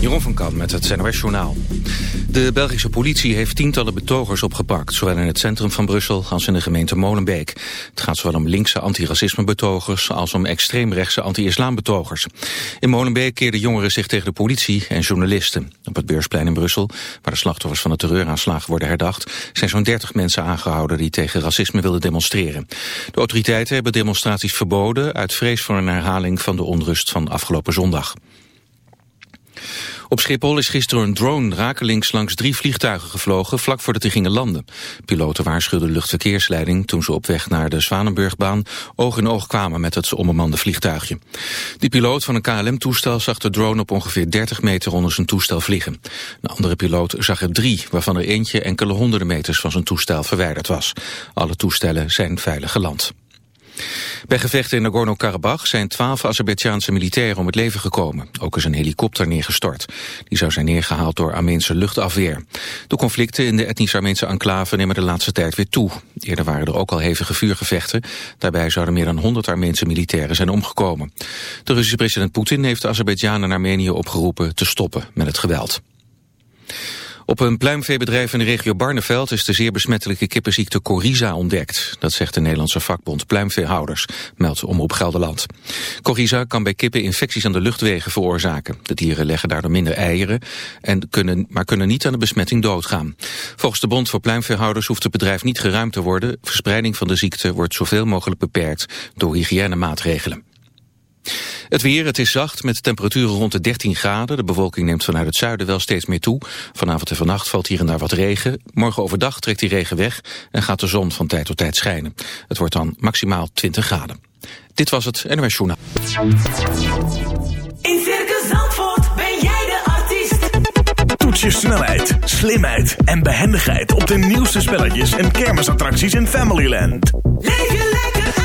Jeroen van Kan met het NOS Journaal. De Belgische politie heeft tientallen betogers opgepakt... zowel in het centrum van Brussel als in de gemeente Molenbeek. Het gaat zowel om linkse antiracisme-betogers... als om extreemrechtse anti-islam-betogers. In Molenbeek keerden jongeren zich tegen de politie en journalisten. Op het Beursplein in Brussel, waar de slachtoffers van de terreuraanslagen worden herdacht... zijn zo'n 30 mensen aangehouden die tegen racisme wilden demonstreren. De autoriteiten hebben demonstraties verboden... uit vrees voor een herhaling van de onrust van afgelopen zondag. Op Schiphol is gisteren een drone rakelings langs drie vliegtuigen gevlogen vlak voordat die gingen landen. Piloten waarschuwden luchtverkeersleiding toen ze op weg naar de Zwanenburgbaan oog in oog kwamen met het onbemande vliegtuigje. Die piloot van een KLM-toestel zag de drone op ongeveer 30 meter onder zijn toestel vliegen. Een andere piloot zag er drie, waarvan er eentje enkele honderden meters van zijn toestel verwijderd was. Alle toestellen zijn veilig geland. Bij gevechten in Nagorno-Karabakh zijn twaalf Azerbeidzjaanse militairen om het leven gekomen. Ook is een helikopter neergestort. Die zou zijn neergehaald door Armeense luchtafweer. De conflicten in de etnisch Armeense enclave nemen de laatste tijd weer toe. Eerder waren er ook al hevige vuurgevechten. Daarbij zouden meer dan 100 Armeense militairen zijn omgekomen. De Russische president Poetin heeft Azerbeidzjanen en Armenië opgeroepen te stoppen met het geweld. Op een pluimveebedrijf in de regio Barneveld is de zeer besmettelijke kippenziekte Coriza ontdekt. Dat zegt de Nederlandse vakbond Pluimveehouders, meldt Omroep Gelderland. Coriza kan bij kippen infecties aan de luchtwegen veroorzaken. De dieren leggen daardoor minder eieren, en kunnen, maar kunnen niet aan de besmetting doodgaan. Volgens de Bond voor Pluimveehouders hoeft het bedrijf niet geruimd te worden. Verspreiding van de ziekte wordt zoveel mogelijk beperkt door hygiënemaatregelen. Het weer, het is zacht met temperaturen rond de 13 graden. De bewolking neemt vanuit het zuiden wel steeds meer toe. Vanavond en vannacht valt hier en daar wat regen. Morgen overdag trekt die regen weg en gaat de zon van tijd tot tijd schijnen. Het wordt dan maximaal 20 graden. Dit was het NOS Journaal. In Circus Zandvoort ben jij de artiest. Toets je snelheid, slimheid en behendigheid op de nieuwste spelletjes en kermisattracties in Familyland. Leef je lekker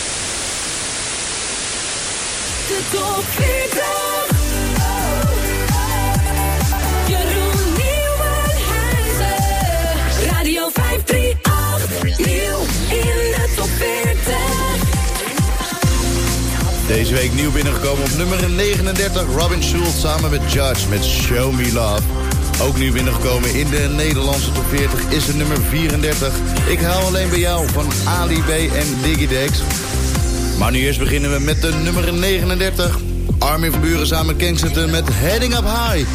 De top 40. Jeroen Nieuwenhuizen. Radio 538. Nieuw in de top 40. Deze week nieuw binnengekomen op nummer 39. Robin Schulz samen met Judge met Show Me Love. Ook nieuw binnengekomen in de Nederlandse top 40 is de nummer 34. Ik hou alleen bij jou van Ali B en Diggy Dex. Maar nu eerst beginnen we met de nummer 39. Armin van Buren samen Kensington met Heading Up High.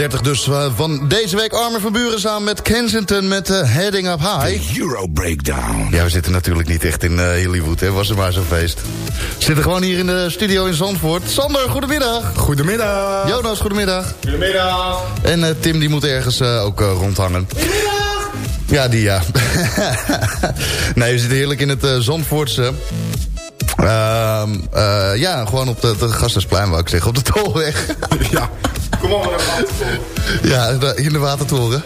30 dus eh, van deze week. Armer van Buren samen met Kensington met eh, Heading Up High. The Euro Breakdown. Ja, we zitten natuurlijk niet echt in eh, Hollywood, hè. Was er maar zo'n feest. We zitten gewoon hier in de studio in Zandvoort. Sander, goedemiddag. Goedemiddag. Jonas, goedemiddag. Goedemiddag. En Tim, die moet ergens ook rondhangen. Goedemiddag. Ja, die ja. nee, we zitten heerlijk in het Zandvoortse... Ehm, ja, gewoon op de, de Gastensplein, wou ik zeggen. Op de Tolweg. ja. Kom op, we ja, da- in de Watertoren.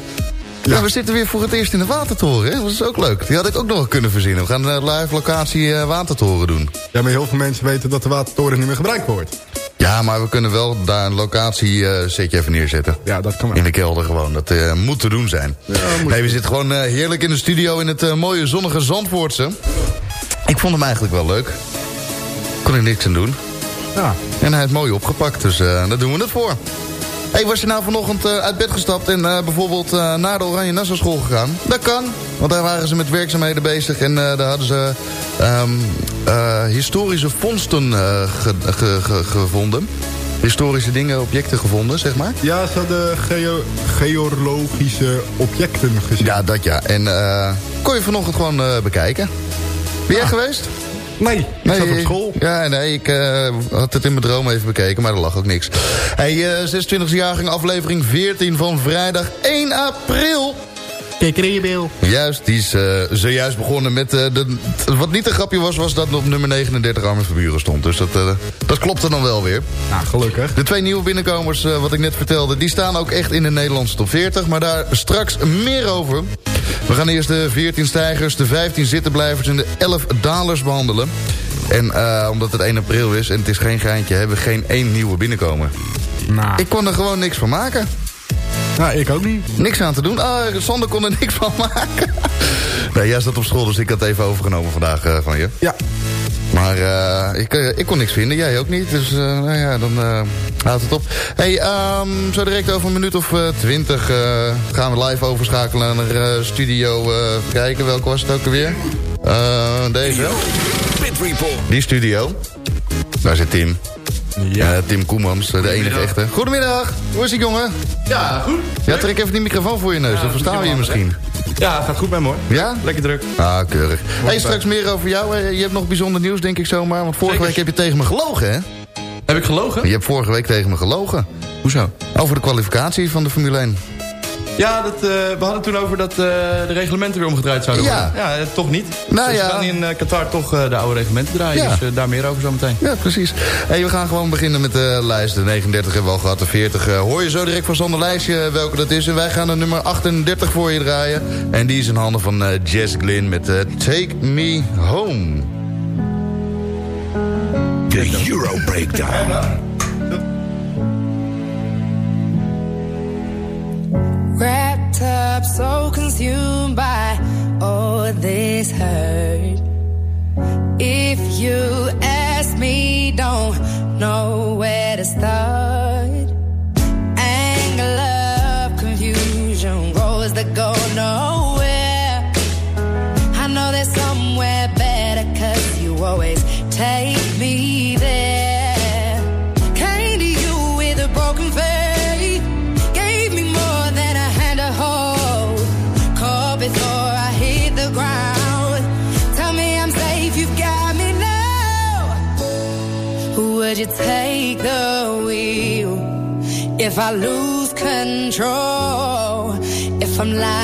Ja. we zitten weer voor het eerst in de Watertoren. Hè? Dat is ook leuk. Die had ik ook nog kunnen verzinnen. We gaan een live locatie eh, Watertoren doen. Ja, maar heel veel mensen weten dat de watertoren niet meer gebruikt wordt. Ja, maar we kunnen wel daar een locatie eh setje even neerzetten. Ja, dat kan wel. In de kelder gewoon. Dat eh, moet te doen zijn. moet nee, we zitten gewoon eh, heerlijk in de studio in het eh, mooie zonnige Zandvoortse. Ik vond hem eigenlijk wel leuk. Kon ik niks aan doen. Ja. En hij is mooi opgepakt, dus eh, daar doen we het voor. Hey, was je nou vanochtend eh, uit bed gestapt en eh, bijvoorbeeld eh, naar de Oranje Nassau school gegaan? Dat kan, want daar waren ze met werkzaamheden bezig en daar hadden ze ehm, eh, historische vondsten ge- ge- ge- gevonden. Historische dingen, objecten gevonden, zeg maar. Ja, ze hadden geo geologische objecten gezien. Ja, dat ja. En kon je vanochtend gewoon bekijken. Ben jij geweest? Nee, ik zat op school. Ja, nee, ik eh, had het in mijn droom even bekeken, maar er lag ook niks. Hey, eh 26e jaargang aflevering 14 van vrijdag 1 april. Juist, die is eh, zojuist begonnen met... eh, de, wat niet een grapje was, was dat op nummer 39 Armin van Buren stond. Dus dat, eh, dat klopte dan wel weer. Nou, gelukkig. De twee nieuwe binnenkomers, wat ik net vertelde... die staan ook echt in de Nederlandse top 40. Maar daar straks meer over. We gaan eerst de 14 stijgers, de 15 zittenblijvers... en de 11 dalers behandelen. En omdat het 1 april is en het is geen geintje... hebben we geen één nieuwe binnenkomer. Nou, Ik kon er gewoon niks van maken. Nou, ik ook niet. Niks aan te doen. Ah, Sander kon er niks van maken. Nee, jij zat op school, dus ik had het even overgenomen vandaag eh, van je. Ja. Maar eh, ik, eh, ik kon niks vinden, jij ook niet. Dus eh, nou ja, dan eh, houdt het op. hey, ehm, zo direct over een minuut of twintig eh, gaan we live overschakelen naar eh, studio. eh, kijken, welke was het ook alweer? Eh, deze. Pit Report. Die studio. Daar zit Tim. Ja. Tim Koemans, de enige echte. Goedemiddag, hoe is het jongen? Ja, goed. Ja, trek even die microfoon voor je neus, dan verstaan we je misschien. Ja, gaat goed met me hoor. Ja? Lekker druk. Ah, keurig. Hey, straks meer over jou. Eh, Je hebt nog bijzonder nieuws, denk ik zomaar. Want vorige Zeker. week heb je tegen me gelogen, hè? Heb ik gelogen? Je hebt vorige week tegen me gelogen. Hoezo? Over de kwalificatie van de Formule 1. Ja, dat, eh, we hadden het toen over dat eh, de reglementen weer omgedraaid zouden Ja. worden. Ja, eh, toch niet. Nou dus ja. we gaan in eh, Qatar toch eh, de oude reglementen draaien. Ja. Dus daar meer over zometeen. Ja, precies. Hey, we gaan gewoon beginnen met de lijst. De 39 hebben we al gehad, de 40. eh, hoor je zo direct van Sander Lijstje welke dat is. En wij gaan de nummer 38 voor je draaien. En die is in handen van eh, Jess Glynn met Take Me Home. De Euro Breakdown. This hurt. If you ask me, don't know where to start. If I lose control? If I'm lying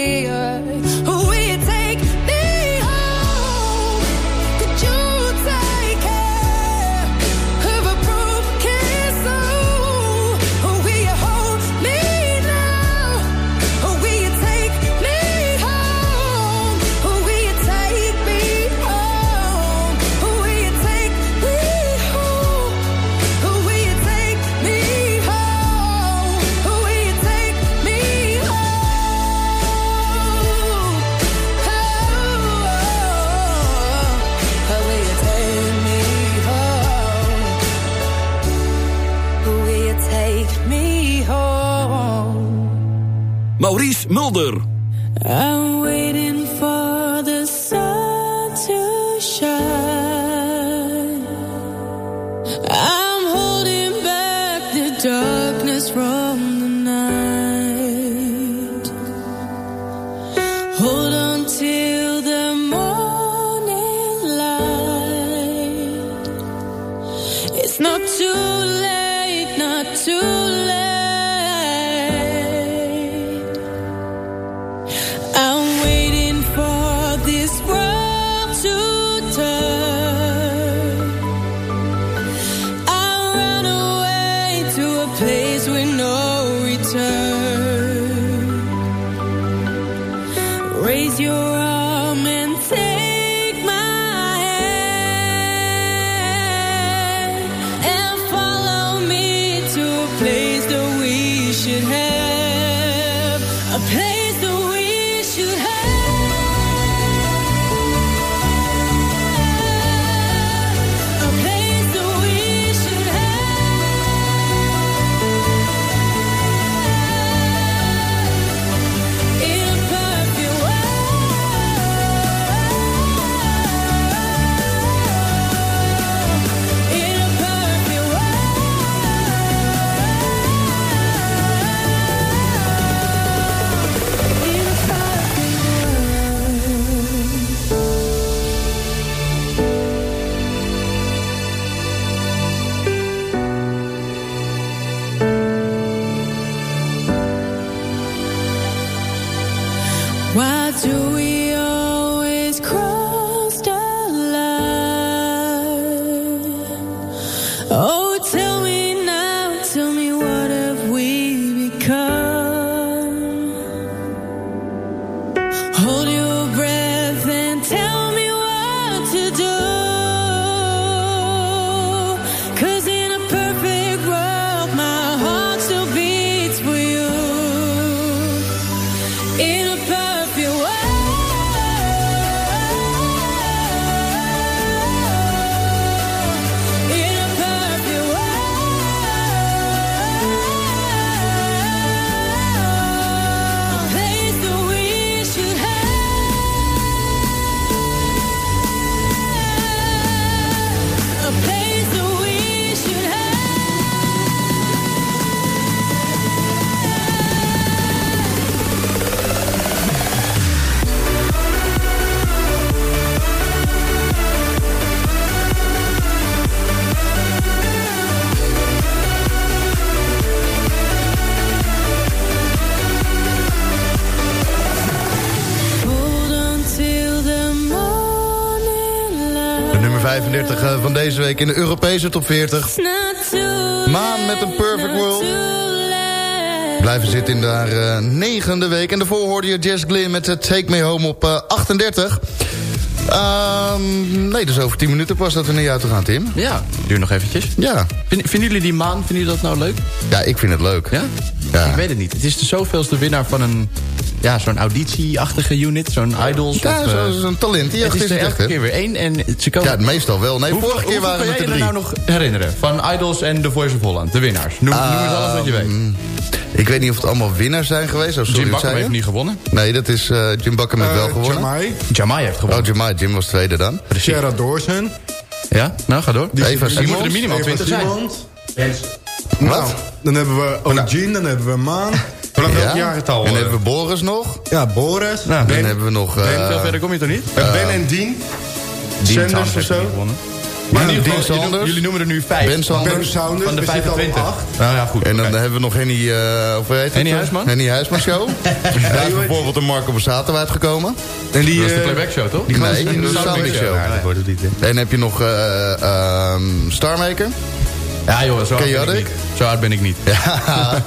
yıldır. 40 eh, van deze week in de Europese top 40. Maan met een perfect world. Blijven zitten in haar uh, eh, negende week. En daarvoor hoorde je Jess Glynn met eh, Take Me Home op 38. Ehm, nee, dus over 10 minuten pas dat we naar jou toe gaan, Tim. Ja, duur nog eventjes. Ja. Vind, vinden jullie die maan, vinden jullie dat nou leuk? Ja, ik vind het leuk. Ja? Ja. Ik weet het niet. Het is de zoveelste winnaar van een... Ja, zo'n auditieachtige unit, zo'n idols. Ja, of, zo- eh, zo'n talent. Die het is er het echt, elke hè? keer weer één en ze komen... Ja, meestal wel. Nee, Hoeveel- vorige keer waren het er je drie. nou nog herinneren? Van Idols en The Voice of Holland, de winnaars. Noem, noem eens alles wat je weet. Ehm, Ik weet niet of het allemaal winnaars zijn geweest. Oh, sorry, Jim Bakker heeft niet gewonnen. Nee, dat is eh, Jim Bakker heeft wel Eh, gewonnen. Jamai, Jamai heeft Oh, gewonnen. Jamai. Jim was tweede dan. Sarah Dawson. Ja, nou ga door. Eva moeten Simons. er minimaal Eva 20 zijn. Simons. Nou, dan hebben we O'Gene, dan hebben we Maan. Vanaf welk jaargetal? En dan eh? hebben we Boris nog. Ja, Boris. Nou, Dan Ben, hebben we nog... eh, Veel verder kom je toch niet? eh, ben en Dean. Sanders of zo. Maar ieder Dean Sanders. jullie noemen er nu vijf. Ben Sanders. Ben Saunders. Van de we zitten al op 25. acht. Nou ja, goed. En dan hebben we nog Henny... eh of hoe heet het? Huisman? Henny Huisman Show. Daar is bijvoorbeeld een Marco Borsato uitgekomen. En die, Dat is de eh, playback show, toch? Nee, gozer- de Soundmix Show. Ja, dat wordt het niet, hè. En heb je nog eh, ehm, Starmaker. Ja joh, zo hard ben ik niet. Zo hard ben ik niet.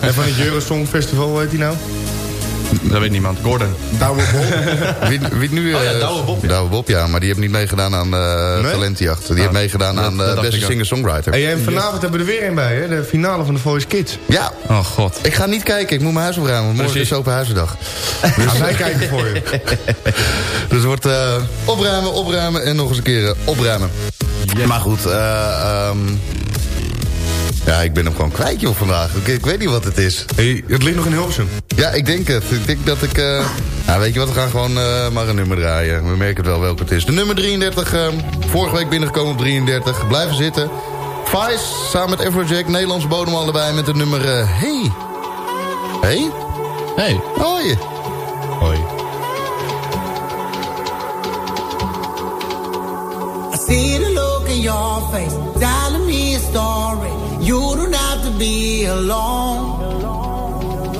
En van het Eurosong Festival, hoe heet die nou? Dat weet niemand. Gordon. Douwe Bob. Wie, wie nu... Oh ja, eh, Douwe Bob, ja. Douwe Bob, ja. Maar die heeft niet meegedaan aan de Nee? Talentjacht. Die heeft meegedaan dat- aan dacht beste singer-songwriter. Hey, en vanavond hebben we er weer een bij, hè? De finale van de Voice Kids. Ja, Oh god. ik ga niet kijken. Ik moet mijn huis opruimen. Morgen Precies. is open huizendag. Dus wij kijken voor je. Dus het wordt eh, opruimen, opruimen en nog eens een keer eh, opruimen. Maar goed, eh, ehm, ja, ik ben hem gewoon kwijt joh vandaag. Ik, ik weet niet wat het is. Hey, het ligt nog in Hilversum. Ja, ik denk het. Ik denk dat ik... eh nou, weet je wat, we gaan gewoon eh, maar een nummer draaien. We merken het wel welke het is. De nummer 33, eh, vorige week binnengekomen op 33. Blijven zitten. Vice, samen met Afrojack, Nederlandse bodem allebei met het nummer... eh, hey. Hey? Hey. Hoi. Hoi. I see the look in your face, telling me a story. You don't have to be alone.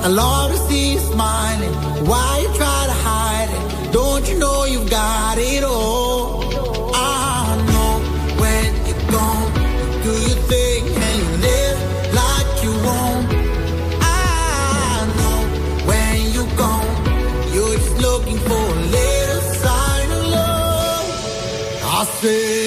I love to see you smiling. Why you try to hide it? Don't you know you've got it all? I know when you're gone, do your thing and you live like you want. I know when you're gone, you're just looking for a little sign of love. I said,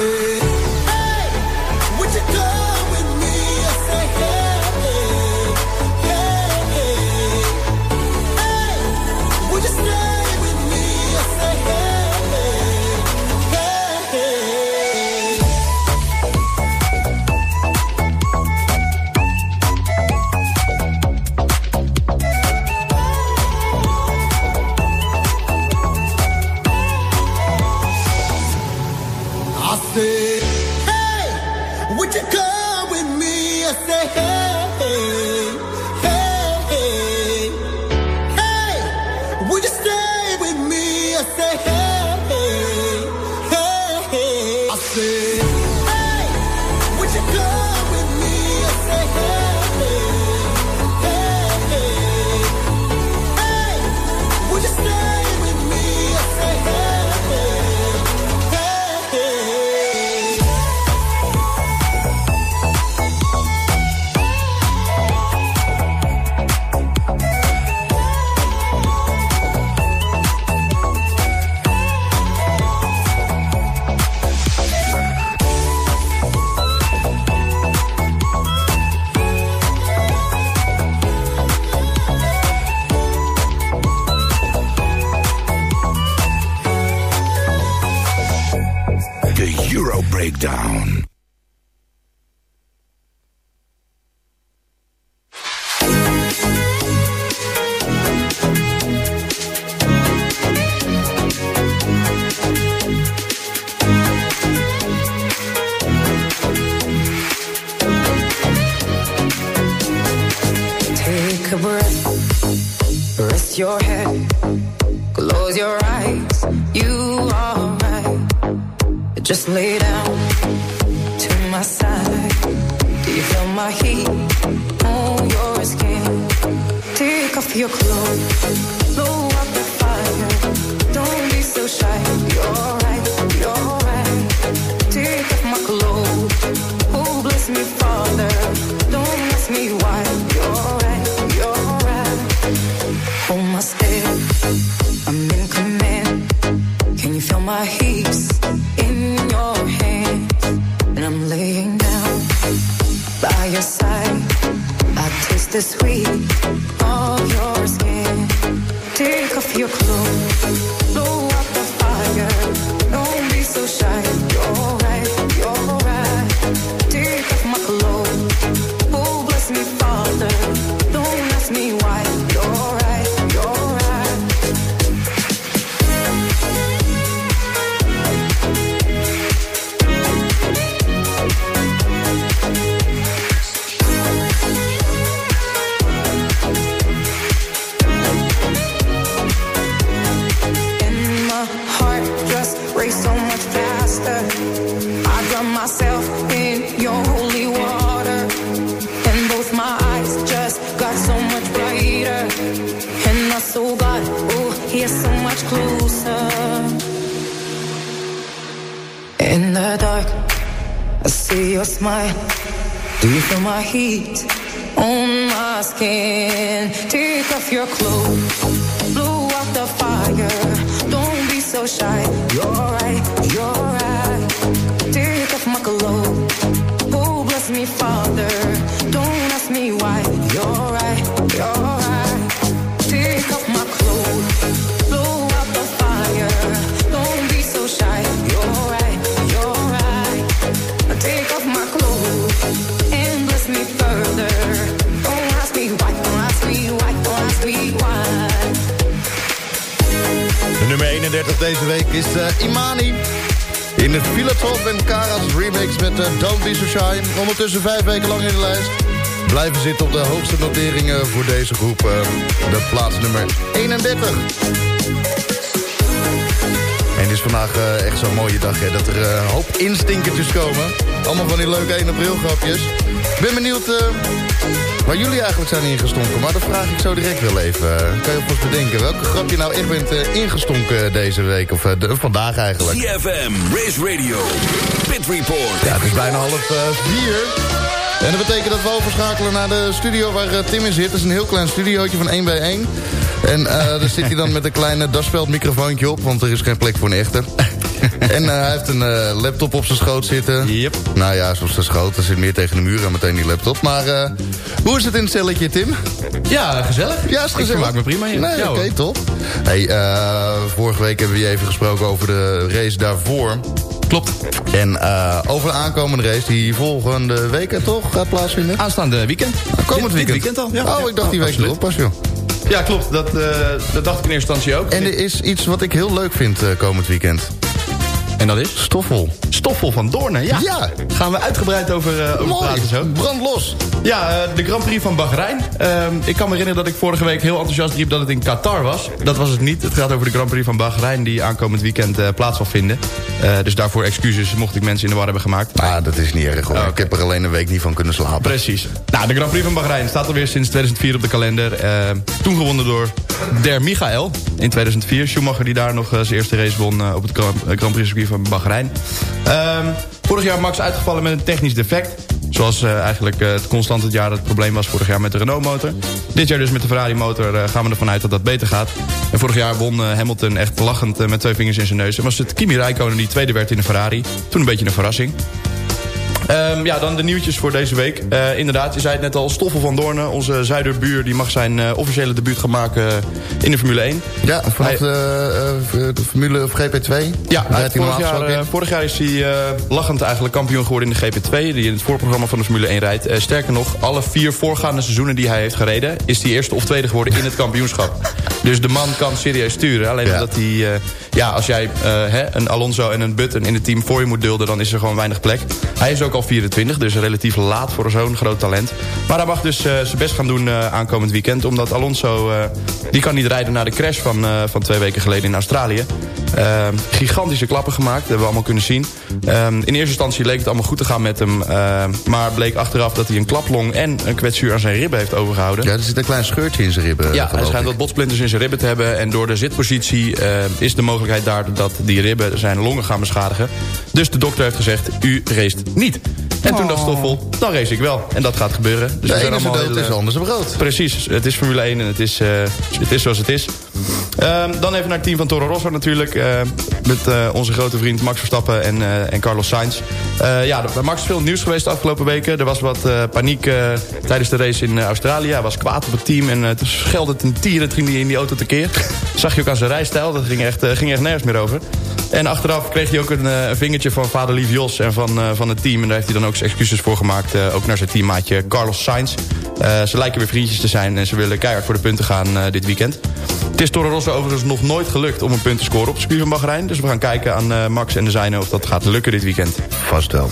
I Take a breath, rest your head, close your eyes. You are right. Just lay down to my side. Do you feel my heat on your skin? Take off your clothes, blow up In de Philatop en Kara's remix met eh, Don't Be So Shy. Ondertussen vijf weken lang in de lijst. Blijven zitten op de hoogste noteringen voor deze groep. eh, de plaats nummer 31. En het is vandaag eh, echt zo'n mooie dag, hè, dat er een hoop instinkertjes komen. Allemaal van die leuke 1 april grapjes. Ik ben benieuwd waar jullie eigenlijk zijn ingestonken. Maar dat vraag ik zo direct wel even. Eh, kan je alvast bedenken welke grap je nou echt bent eh, ingestonken deze week? Of eh, de- vandaag eigenlijk. CFM, Race Radio, Pit Report. Ja, het is bijna half vier. En dat betekent dat we overschakelen naar de studio waar Tim in zit. Het is een heel klein studiootje van 1 bij 1. En eh, daar zit hij dan met een kleine dasveld microfoontje op, want er is geen plek voor een echte. en eh, hij heeft een eh, laptop op zijn schoot zitten. Yep. Nou ja, zoals zijn schoot. Er zit meer tegen de muur en meteen die laptop. Maar eh, hoe is het in het celletje, Tim? Ja, gezellig. Ja, is Ik gezellig. vermaak me prima hier. Nee, Ja, oké, hoor. top. Hey, eh, vorige week hebben we je even gesproken over de race daarvoor. Klopt. En eh, over de aankomende race die volgende week toch gaat plaatsvinden? Aanstaande weekend. Komend Dit- dit weekend. weekend al. Ja. Oh, ik dacht die week erop pas, joh. Ja, klopt. Dat, eh, dat dacht ik in eerste instantie ook. En er is iets wat ik heel leuk vind komend weekend. En dat is? Stoffel. Stoffel van Doornen, ja. Ja. Gaan we uitgebreid over, over Mooi. praten zo. Brand los. Ja, eh, de Grand Prix van Bahrein. Ehm, ik kan me herinneren dat ik vorige week heel enthousiast riep dat het in Qatar was. Dat was het niet. Het gaat over de Grand Prix van Bahrein die aankomend weekend eh, plaats zal vinden. Eh, dus daarvoor excuses mocht ik mensen in de war hebben gemaakt. Ah, dat is niet erg hoor. Oké. Ik heb er alleen een week niet van kunnen slapen. Precies. Nou, de Grand Prix van Bahrein staat alweer sinds 2004 op de kalender. Eh, toen gewonnen door Der Michael in 2004. Schumacher die daar nog zijn eerste race won op het Grand Prix van Bahrein. Ehm, vorig jaar Max uitgevallen met een technisch defect. Zoals eh, eigenlijk eh, het constant het jaar het probleem was vorig jaar met de Renault motor. Dit jaar dus met de Ferrari motor eh, gaan we ervan uit dat dat beter gaat. En vorig jaar won Hamilton echt lachend eh, met twee vingers in zijn neus. En was het Kimi Räikkönen die tweede werd in de Ferrari. Toen een beetje een verrassing. Ehm, ja, dan de nieuwtjes voor deze week. Uh, inderdaad, je zei het net al, Stoffel van Doornen, onze zuiderbuur... die mag zijn uh, officiële debuut gaan maken in de Formule 1. Ja, vanaf hij, de, de, Formule of GP2. Ja, hij vorig, jaar, vorig jaar is hij lachend eigenlijk kampioen geworden in de GP2... die in het voorprogramma van de Formule 1 rijdt. sterker nog, alle vier voorgaande seizoenen die hij heeft gereden... is hij eerste of tweede geworden in het kampioenschap. Dus de man kan serieus sturen. Alleen ja. omdat hij... ja, als jij hè, een Alonso en een Button in het team voor je moet dulden... dan is er gewoon weinig plek. Hij is ook al 24, dus relatief laat voor zo'n groot talent. Maar hij mag dus uh, zijn best gaan doen uh, aankomend weekend. Omdat Alonso, uh, die kan niet rijden na de crash van, van twee weken geleden in Australië. Ehm, gigantische klappen gemaakt, dat hebben we allemaal kunnen zien. Ehm, in eerste instantie leek het allemaal goed te gaan met hem. Ehm, maar bleek achteraf dat hij een klaplong en een kwetsuur aan zijn ribben heeft overgehouden. Ja, er zit een klein scheurtje in zijn ribben. Ja, hij schijnt wat botsplinters in zijn ribben te hebben. En door de zitpositie is de mogelijkheid daar dat die ribben zijn longen gaan beschadigen. Dus de dokter heeft gezegd, u race niet. En toen dacht Stoffel, dan race ik wel. En dat gaat gebeuren. Dus de ene dood is anders brood. Precies, het is Formule 1 en het is, uh, het is zoals het is. Um, dan even naar het team van Toro Rosso natuurlijk. Uh, met uh, onze grote vriend Max Verstappen en, uh, en Carlos Sainz. ja, er Max is veel nieuws geweest de afgelopen weken. Er was wat paniek tijdens de race in Australië. Hij was kwaad op het team en toen schelde het een tier. Het ging hij in die auto tekeer. Zag je ook aan zijn rijstijl. Dat ging echt, ging echt nergens meer over. En achteraf kreeg hij ook een, een vingertje van vader Lief Jos en van, van het team. En daar heeft hij dan ook zijn excuses voor gemaakt. ook naar zijn teammaatje Carlos Sainz. ze lijken weer vriendjes te zijn en ze willen keihard voor de punten gaan dit weekend. Het is Toro Rosso overigens nog nooit gelukt om een punt te scoren op het circuit van Bahrein. Dus we gaan kijken aan uh, Max en de zijne of dat gaat lukken dit weekend. Vast wel.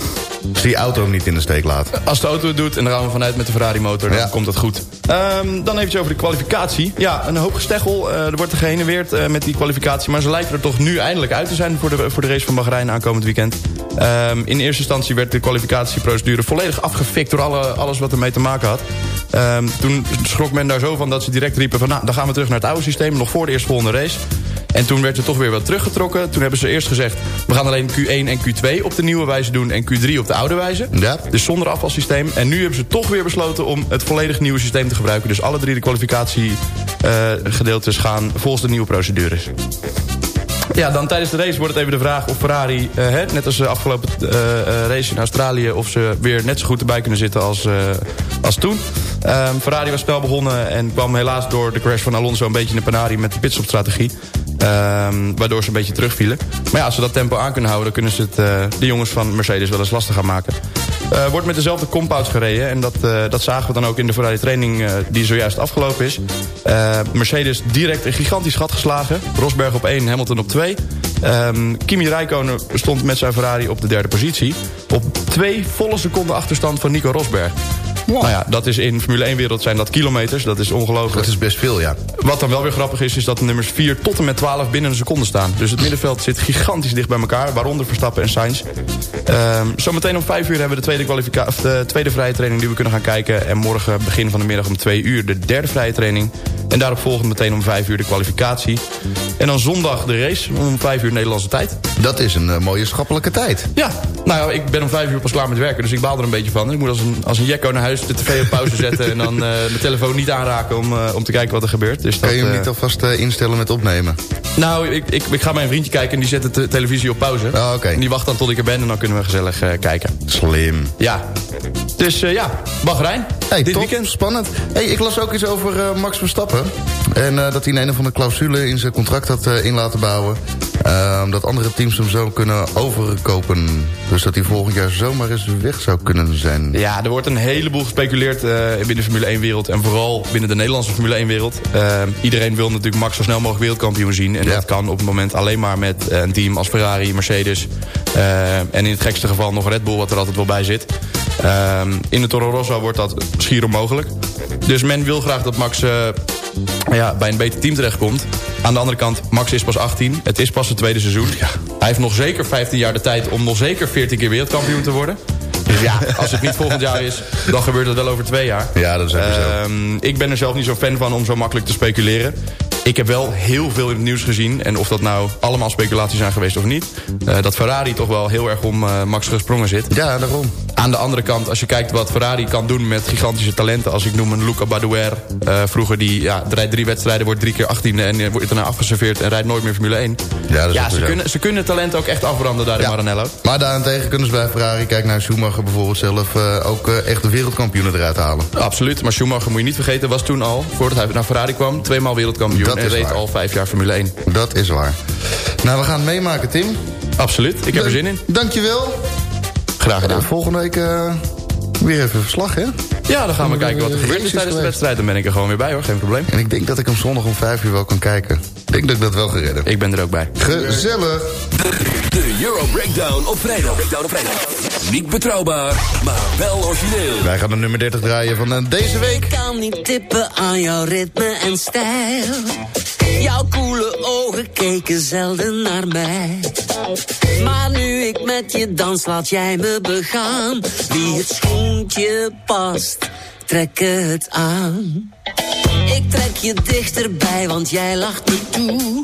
Als die auto hem niet in de steek laat. Als de auto het doet en daar gaan we vanuit met de Ferrari motor, dan komt dat goed. Um, dan even over de kwalificatie. Ja, een hoop gesteggel. Uh, er wordt er geheen en weer uh, met die kwalificatie. Maar ze lijken er toch nu eindelijk uit te zijn voor de, voor de race van Bahrein aankomend weekend. Um, in eerste instantie werd de kwalificatieprocedure volledig afgefikt door alle, alles wat ermee te maken had. Um, toen schrok men daar zo van dat ze direct riepen van... nou, dan gaan we terug naar het oude systeem, nog voor de eerstvolgende race. En toen werd er toch weer wat teruggetrokken. Toen hebben ze eerst gezegd... we gaan alleen Q1 en Q2 op de nieuwe wijze doen... en Q3 op de oude wijze. Ja. Dus zonder afvalsysteem. En nu hebben ze toch weer besloten om het volledig nieuwe systeem te gebruiken. Dus alle drie de kwalificatiegedeeltes uh, gaan volgens de nieuwe procedures. Ja, dan tijdens de race wordt het even de vraag of Ferrari, uh, net als de afgelopen uh, race in Australië... of ze weer net zo goed erbij kunnen zitten als, als toen. Um, Ferrari was spel begonnen en kwam helaas door de crash van Alonso... een beetje in de panarie met de pitstopstrategie. Um, waardoor ze een beetje terugvielen. Maar ja, als ze dat tempo aan kunnen houden... dan kunnen ze het de jongens van Mercedes wel eens lastig gaan maken. Uh, wordt met dezelfde compounds gereden. En dat, uh, dat zagen we dan ook in de Ferrari training uh, die zojuist afgelopen is. Mercedes direct een gigantisch gat geslagen. Rosberg op 1, Hamilton op 2. Um, Kimi Räikkönen stond met zijn Ferrari op de derde positie. Op twee volle seconden achterstand van Nico Rosberg. Wow. Nou ja, dat is in Formule 1-wereld zijn dat kilometers. Dat is ongelooflijk. Dat is best veel, ja. Wat dan wel weer grappig is, is dat de nummers 4 tot en met 12 binnen een seconde staan. Dus het middenveld zit gigantisch dicht bij elkaar. Waaronder Verstappen en Sainz. Um, zometeen om 5 uur hebben we de tweede, of de tweede vrije training die we kunnen gaan kijken. En morgen begin van de middag om 2 uur de derde vrije training. En daarop volgend meteen om 5 uur de kwalificatie. En dan zondag de race om 5 uur Nederlandse tijd. Dat is een uh, mooie schappelijke tijd. Ja, nou ja, ik ben om 5 uur pas klaar met werken. Dus ik baal er een beetje van. Ik moet als een, als een jekko naar huis de tv op pauze zetten... en dan uh, mijn telefoon niet aanraken om, uh, om te kijken wat er gebeurt. Dus dat, je hem niet alvast instellen met opnemen? Nou, ik, ik, ik ga mijn vriendje kijken en die zet de televisie op pauze. Oh, okay. En die wacht dan tot ik er ben en dan kunnen we gezellig kijken. Slim. Ja. Dus ja, Bahrein. Hey, dit top, weekend. Spannend. Hey, ik las ook iets over Max Verstappen. En dat hij een, een of andere clausule in zijn contract had uh, in laten bouwen. Uh, dat andere teams hem zo kunnen overkopen. Dus dat hij volgend jaar zomaar eens weg zou kunnen zijn. Ja, er wordt een heleboel gespeculeerd binnen de Formule 1-wereld. En vooral binnen de Nederlandse Formule 1-wereld. iedereen wil natuurlijk Max zo snel mogelijk wereldkampioen zien. En ja. dat kan op het moment alleen maar met een team als Ferrari, Mercedes. en in het gekste geval nog Red Bull, wat er altijd wel bij zit. in de Toro Rosso wordt dat schier onmogelijk. Dus men wil graag dat Max ja, bij een beter team terechtkomt. Aan de andere kant, Max is pas 18. Het is pas zijn tweede seizoen. Ja. Hij heeft nog zeker 15 jaar de tijd om nog zeker 14 keer wereldkampioen te worden. Dus ja, als het niet volgend jaar is, dan gebeurt het wel over twee jaar. Ja, dat is uh, zo. Ik ben er zelf niet zo fan van om zo makkelijk te speculeren. Ik heb wel heel veel in het nieuws gezien. En of dat nou allemaal speculaties zijn geweest of niet. Uh, dat Ferrari toch wel heel erg om uh, Max gesprongen zit. Ja, daarom. Aan de andere kant, als je kijkt wat Ferrari kan doen met gigantische talenten... als ik noem een Luca Badouer, uh, vroeger die ja, rijdt drie wedstrijden... wordt drie keer 18 en wordt daarna afgeserveerd en rijdt nooit meer Formule 1. Ja, ja ze, kunnen, ze kunnen talent ook echt afbranden daar in Maranello. Maar daarentegen kunnen ze bij Ferrari, kijk naar Schumacher bijvoorbeeld zelf... Ook echt de wereldkampioenen eruit halen. Absoluut, maar Schumacher moet je niet vergeten, was toen al... voordat hij naar Ferrari kwam, tweemaal wereldkampioen... Dat en reed al vijf jaar Formule 1. Dat is waar. Nou, we gaan het meemaken, Tim. Absoluut, ik heb er zin in. Dankjewel. Graag gedaan. volgende week uh, weer even verslag, hè? Ja, dan gaan we kijken wat er gebeurt is tijdens de wedstrijd. Dan ben ik er gewoon weer bij, hoor. Geen probleem. En ik denk dat ik hem zondag om vijf uur wel kan kijken. Ik denk dat ik dat wel gered heb. Ik ben er ook bij. Gezellig. De, Euro Breakdown op vrijdag. Breakdown op vrijdag. Niet betrouwbaar, maar wel origineel. Wij gaan de nummer 30 draaien van uh, deze week. Ik kan niet tippen aan jouw ritme en stijl. Jouw koele ogen keken zelden naar mij. Maar nu ik met je dans, laat jij me begaan. Wie het schoentje past, trek het aan. Ik trek je dichterbij, want jij lacht me toe.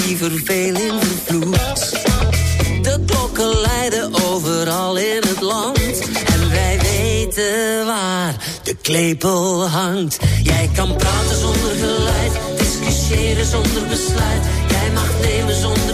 verveling vervloekt. De klokken leiden overal in het land. En wij weten waar de klepel hangt. Jij kan praten zonder geluid, discussiëren zonder besluit. Jij mag nemen zonder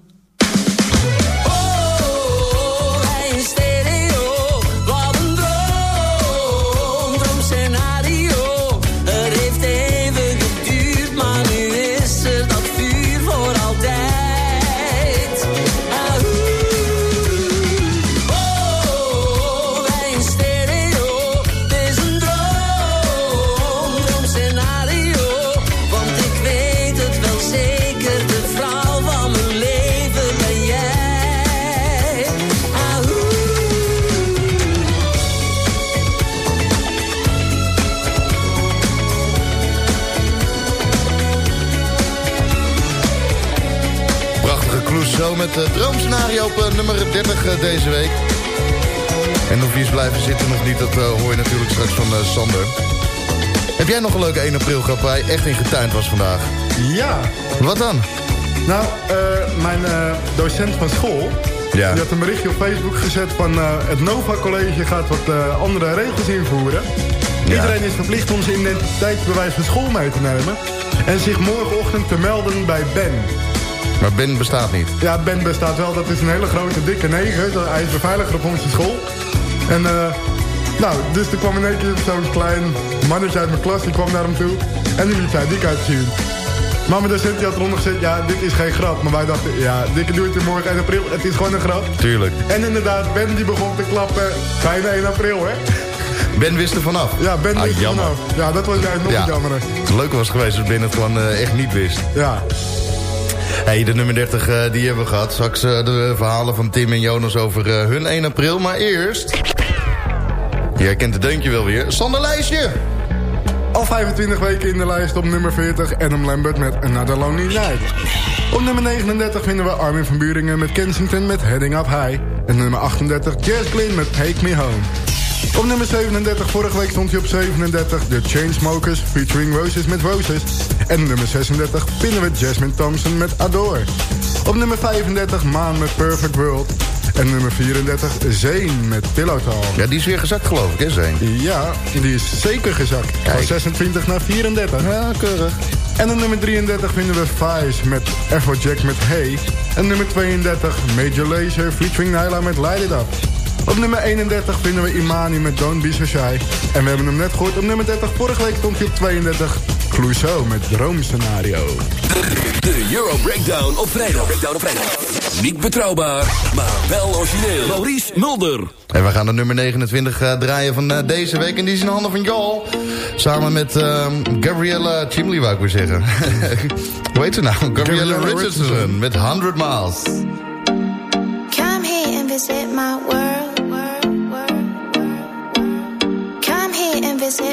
Op eh, nummer 30 eh, deze week. En of wie is blijven zitten nog niet, dat eh, hoor je natuurlijk straks van Sander. Heb jij nog een leuke 1 april gehad waar je echt in getuind was vandaag? Ja. Wat dan? Nou, mijn docent van school, Die had een berichtje op Facebook gezet van... het Nova College gaat wat andere regels invoeren. Iedereen is verplicht om zijn identiteitsbewijs van school mee te nemen. En zich morgenochtend te melden bij Ben. Maar Ben bestaat niet. Ja, Ben bestaat wel. Dat is een hele grote, dikke neger. Hij is beveiliger op onze school. En eh, nou, dus er kwam in één keer zo'n klein mannetje uit mijn klas. Die kwam naar hem toe. En die liet zijn dik uitzien. Maar mijn docent die had eronder gezet, ja, dit is geen grap. Maar wij dachten, ja, dikke doe het morgen 1 april. Het is gewoon een grap. Tuurlijk. En inderdaad, Ben die begon te klappen. Fijne 1 april, hè? Ben wist er vanaf. Ja, Ben Ah, wist er jammer. vanaf. Ja, dat was juist nog Ja. het jammer. Het leuke was geweest als Ben het gewoon eh, echt niet wist. Ja. Hey, de nummer 30 eh, die hebben we gehad. Straks eh, de verhalen van Tim en Jonas over eh, hun 1 april. Maar eerst... Je herkent het deuntje wel weer. Sander Lijstje. Al 25 weken in de lijst op nummer 40 Adam Lambert met Another Lonely Night. Op nummer 39 vinden we Armin van Buringen met Kensington met Heading Up High. En nummer 38 Jazz Glynn met Take Me Home. Op nummer 37, vorige week stond hij op 37, The Chainsmokers featuring Roses met Roses. En nummer 36 vinden we Jasmine Thompson met Adore. Op nummer 35 Maan met Perfect World. En nummer 34 Zane met Pillow Talk. Ja, die is weer gezakt geloof ik, hè Zeen? Ja, die is zeker gezakt. Van 26 naar 34. Ja, keurig. En op nummer 33 vinden we Vice met Afrojack met Hey. En nummer 32 Major Lazer featuring Nyla met Light It Up. Op nummer 31 vinden we Imani met Don't Be So Shy. En we hebben hem net gehoord op nummer 30. Vorige week stond hij op 32. Clouseau met Droomscenario. De Euro Breakdown op vrijdag. Breakdown op vrijdag. Niet betrouwbaar, maar wel origineel. Maurice Mulder. En we gaan de nummer 29 eh, draaien van eh, deze week. En die is in handen van Jol. Samen met ehm, Gabriella Chimley, wou ik weer zeggen. Hoe heet ze nou? Gabriella, Gabriella Richardson, Richardson. met 100 Miles. Come here and visit my world.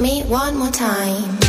me one more time.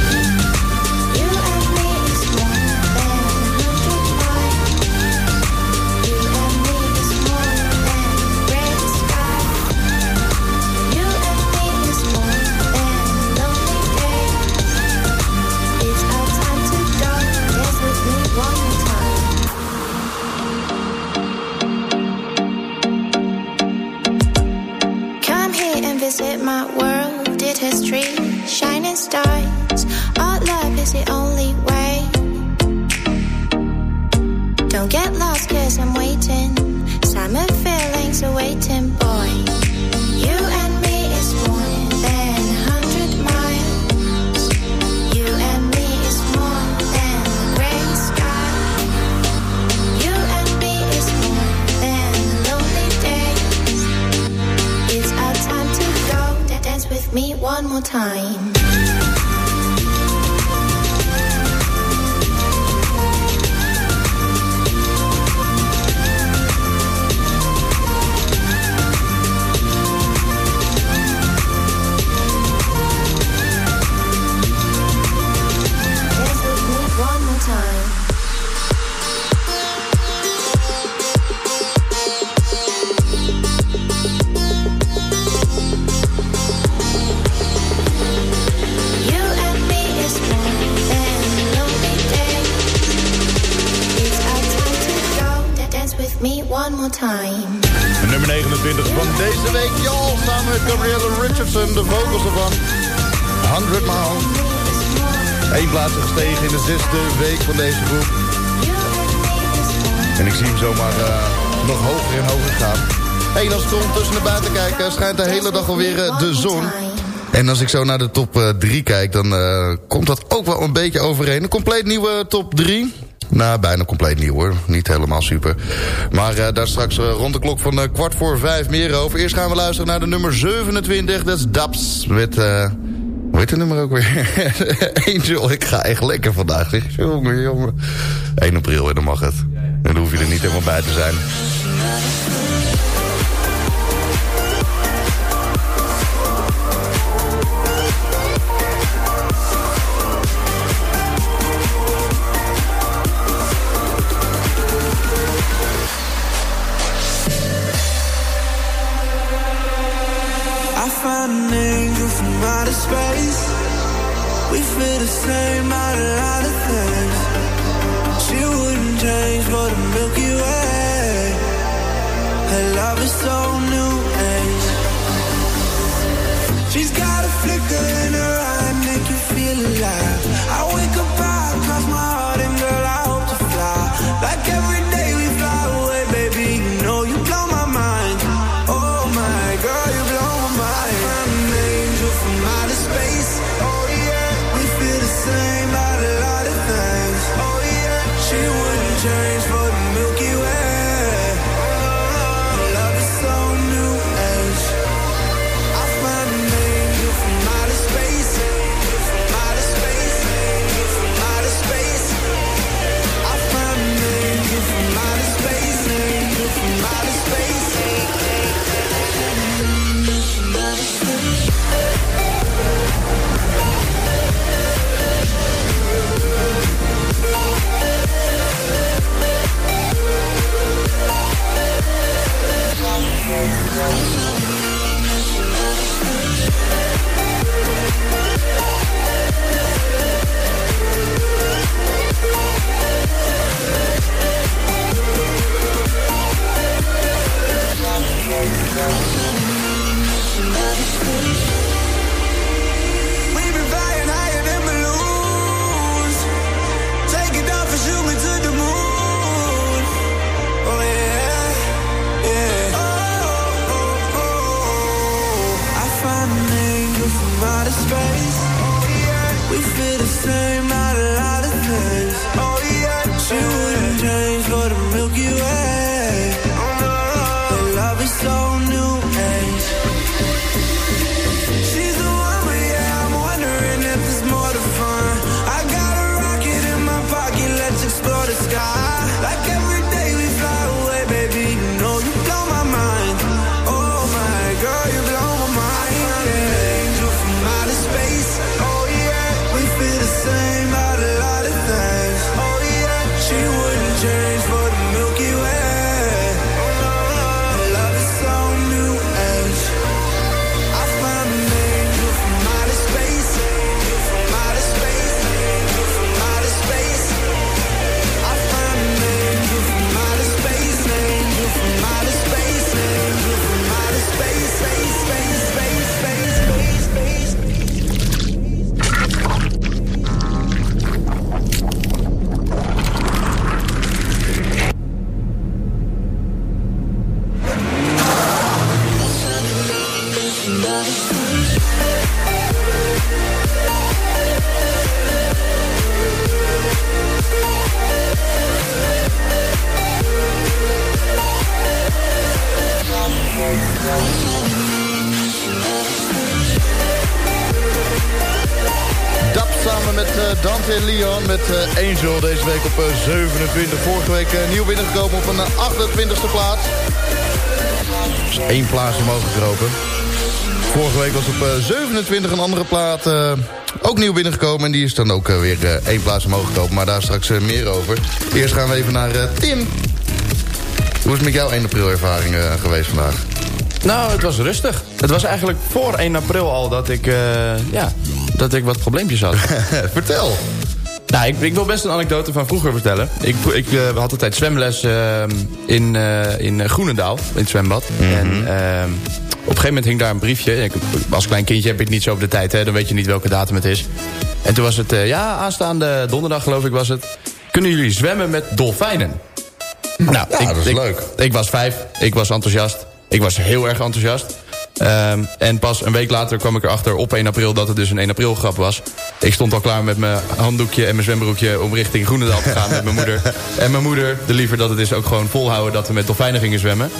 Alweer eh, de zon. En als ik zo naar de top 3 kijk, dan eh, komt dat ook wel een beetje overeen. Een compleet nieuwe top 3. Nou, bijna compleet nieuw hoor. Niet helemaal super. Maar eh, daar straks eh, rond de klok van eh, kwart voor vijf meer over. Eerst gaan we luisteren naar de nummer 27. Dat is Daps met... eh hoe heet de nummer ook weer? Angel, ik ga echt lekker vandaag. Jongen, jongen. 1 april, en dan mag het. En dan hoef je er niet helemaal bij te zijn. I found an angel from outer space. We feel the same about a lot of things. She wouldn't change for the Milky Way. Her love is so new age. She's got a flicker Leon met eh, Angel deze week op eh, 27. Vorige week eh, nieuw binnengekomen op een eh, 28e plaats. Dus één plaats omhoog gekropen. Vorige week was op eh, 27 een andere plaat eh, ook nieuw binnengekomen. En die is dan ook eh, weer eh, één plaats omhoog gekropen. Maar daar straks eh, meer over. Eerst gaan we even naar eh, Tim. Hoe is het met jouw 1 april ervaring eh, geweest vandaag? Nou, het was rustig. Het was eigenlijk voor 1 april al dat ik, eh, ja, dat ik wat probleempjes had. Vertel. Nou, ik, ik wil best een anekdote van vroeger vertellen. Ik, ik eh, had altijd zwemles eh, in, eh, in Groenendaal, in het zwembad. En eh, op een gegeven moment hing daar een briefje. Ik, als klein kindje heb je het niet zo op de tijd, hè, dan weet je niet welke datum het is. En toen was het, eh, ja, aanstaande donderdag geloof ik was het. Kunnen jullie zwemmen met dolfijnen? Nou, Ja, dat is ik, leuk. Ik was vijf, ik was enthousiast. Ik was heel erg enthousiast. Ehm, en pas een week later kwam ik erachter op 1 april dat het dus een 1 april grap was. Ik stond al klaar met mijn handdoekje en mijn zwembroekje om richting Groenendaal te gaan met mijn moeder. En mijn moeder, de liever dat het is, ook gewoon volhouden dat we met dolfijnen gingen zwemmen.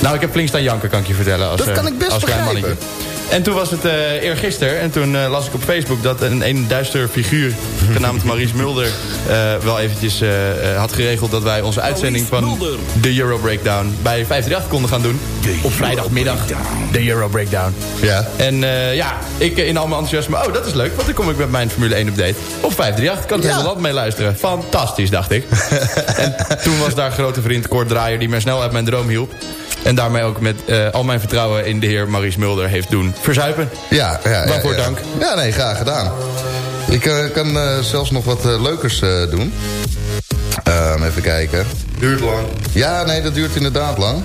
Nou, ik heb flink staan janken, kan ik je vertellen. Als, Dat kan eh, ik best als klein begrijpen. mannetje. En toen was het uh, eergisteren. En toen uh, las ik op Facebook dat een, een duister figuur... genaamd Maries Mulder... Uh, wel eventjes had geregeld dat wij onze uitzending van de Euro Breakdown... bij 538 konden gaan doen. Op vrijdagmiddag. De Euro Breakdown. Ja. En ja, ik in al mijn enthousiasme... oh, dat is leuk, want dan kom ik met mijn Formule 1 update. Op 538 kan het ja. hele land mee luisteren. Fantastisch, dacht ik. en toen was daar grote vriend Kort Draaier... die mij snel uit mijn droom hielp. En daarmee ook met uh, al mijn vertrouwen in de heer Maurice Mulder heeft doen verzuipen. Ja, ja. Waarvoor ja, ja. dank. Ja, nee, graag gedaan. Ik uh, kan uh, zelfs nog wat leukers doen. even kijken. Duurt lang. Ja, nee, dat duurt inderdaad lang.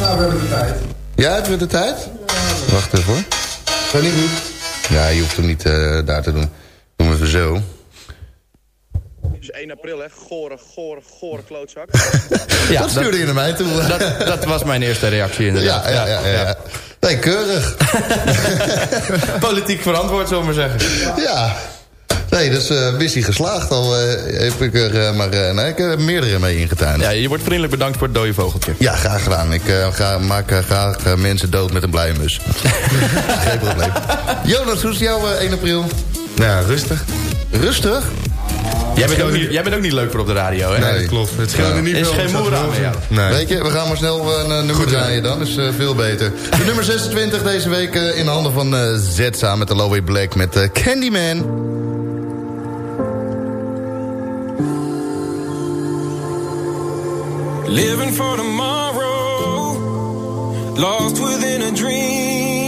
Nou, we hebben de tijd. Ja, hebben we de tijd? Ja, Wacht even hoor. Dat niet goed. Ja, je hoeft hem niet daar te doen. Doen we even zo. Dus 1 april, hè? Gore, gore, gore klootzak. ja, dat stuurde je naar mij toe. Dat, dat, was mijn eerste reactie inderdaad. Ja, ja, ja. ja, ja. Nee, keurig. Politiek verantwoord, zullen we maar zeggen. Ja. Nee, dus uh, missie geslaagd al. Uh, heb ik er uh, maar nee, ik heb meerdere mee ingetuind. Ja, je wordt vriendelijk bedankt voor het dode vogeltje. Ja, graag gedaan. Ik ga, maak graag mensen dood met een blije mus. Geen probleem. Jonas, hoe is jouw 1 april? Ja, rustig. Rustig? Jij bent, ook niet, jij bent ook niet leuk voor op de radio, hè? Nee, klopt. Het scheelt er niet veel. Er is geen moer aan jou. Nee. Weet je, we gaan maar snel een uh, nummer Goed, draaien dan. is uh, veel beter. De nummer 26 deze week uh, in de handen van Z samen met de Lowy Black met Candyman. Living for tomorrow Lost within a dream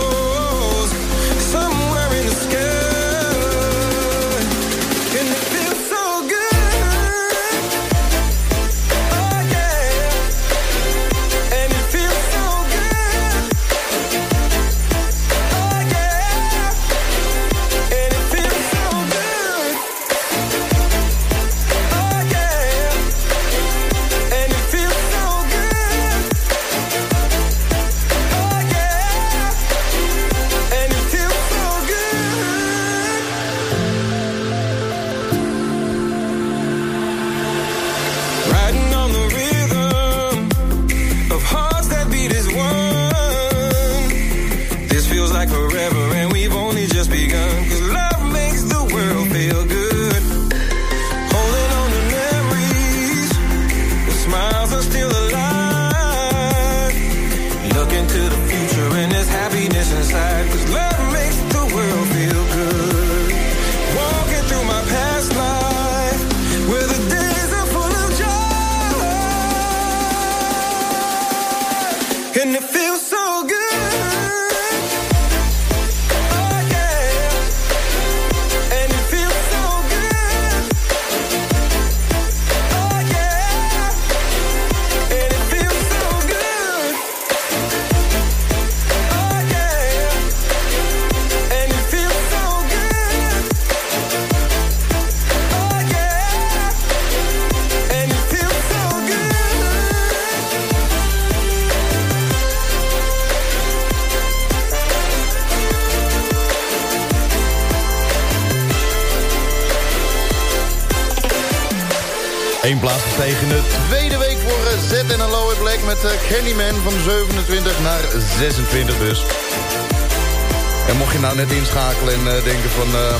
26 dus. En mocht je nou net inschakelen en eh, denken van... eh,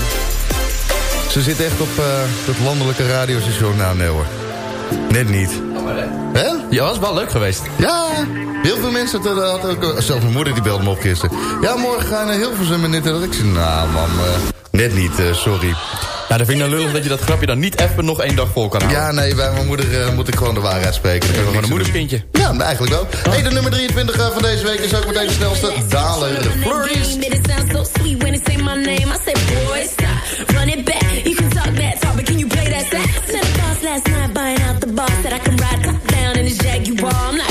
ze zit echt op eh, het landelijke radiostation. Nou, nee hoor. Net niet. Hè? Ja, was wel leuk geweest. Ja, heel veel mensen... Dat had ook, zelfs mijn moeder die belde me op gisteren. Ja, morgen gaan naar Hilversum en dit en dat. Ik zei, nou man, net niet, sorry. Nou, dan vind ik nou lullig dat je dat grapje dan niet even nog één dag vol kan houden. Ja, nee, bij mijn moeder eh, moet ik gewoon de waarheid spreken. Dan Gewoon een moederskindje. Ja, eigenlijk wel. Hey, de nummer 23 eh, van deze week is ook meteen de snelste. Daler, de Flurries. Made it sound so sweet when it say my name. I said, boy, stop, run it back. You can talk that talk, but can you play that sax? Met a boss last night buying out the boss that I can ride top down in his Jaguar. I'm like,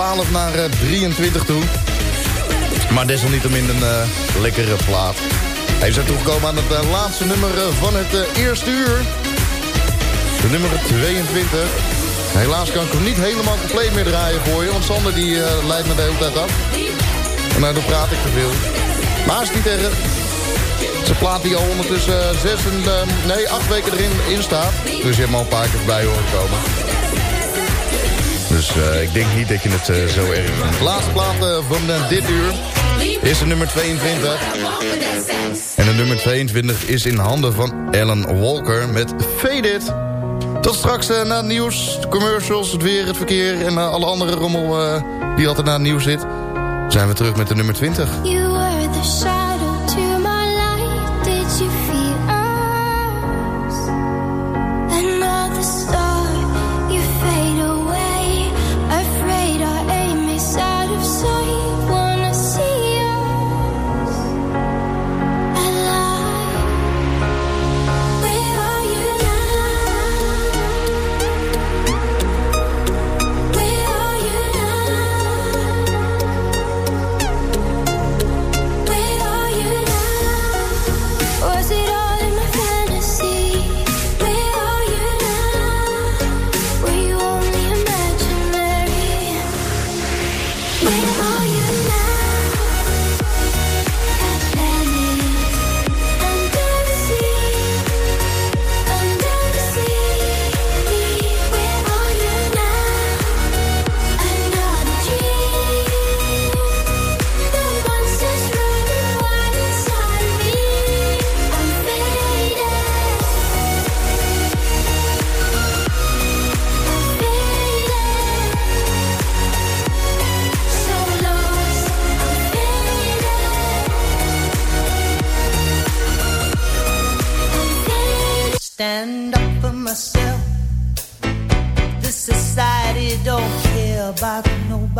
12 naar eh, 23 toe. Maar desalniettemin een eh, lekkere plaat. Hij zijn toegekomen aan het eh, laatste nummer eh, van het eh, eerste uur. De nummer 22. Helaas kan ik hem niet helemaal compleet meer draaien voor je. Want Sander die eh, leidt me de hele tijd af. En nou, dan praat ik te veel. Maar is niet erg. Het is een plaat die al ondertussen eh, zes en, eh, nee, acht weken erin in staat. Dus je hebt hem al een paar keer voorbij horen komen. Dus eh, ik denk niet dat je het eh, zo erg vindt. De laatste plaat eh, van dit uur is de nummer 22. En de nummer 22 is in handen van Alan Walker met Fade It. Tot straks na het nieuws, de commercials, het weer, het verkeer... en alle andere rommel eh, die altijd na het nieuws zit. Zijn we terug met de nummer 20.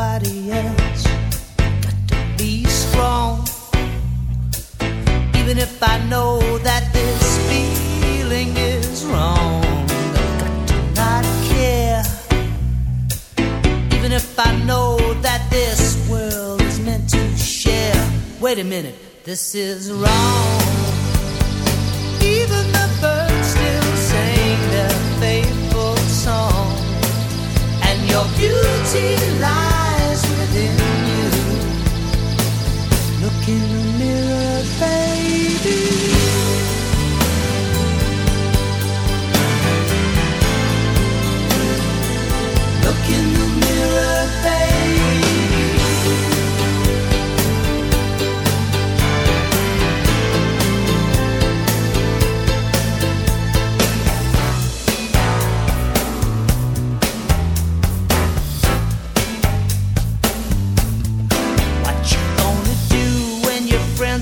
Nobody else. Got to be strong. Even if I know that this feeling is wrong. Got to not care. Even if I know that this world is meant to share. Wait a minute, this is wrong. Even the birds still sing their faithful song, and your beauty lies within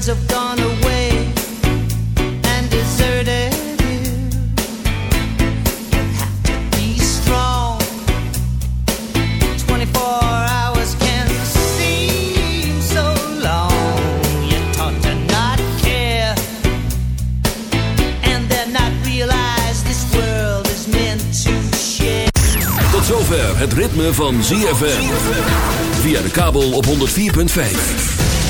have gone away and deserted you. You have to be strong. 24 hours can seem so long. Realize this world is. Tot zover het ritme van ZFM. Via de kabel op 104.5.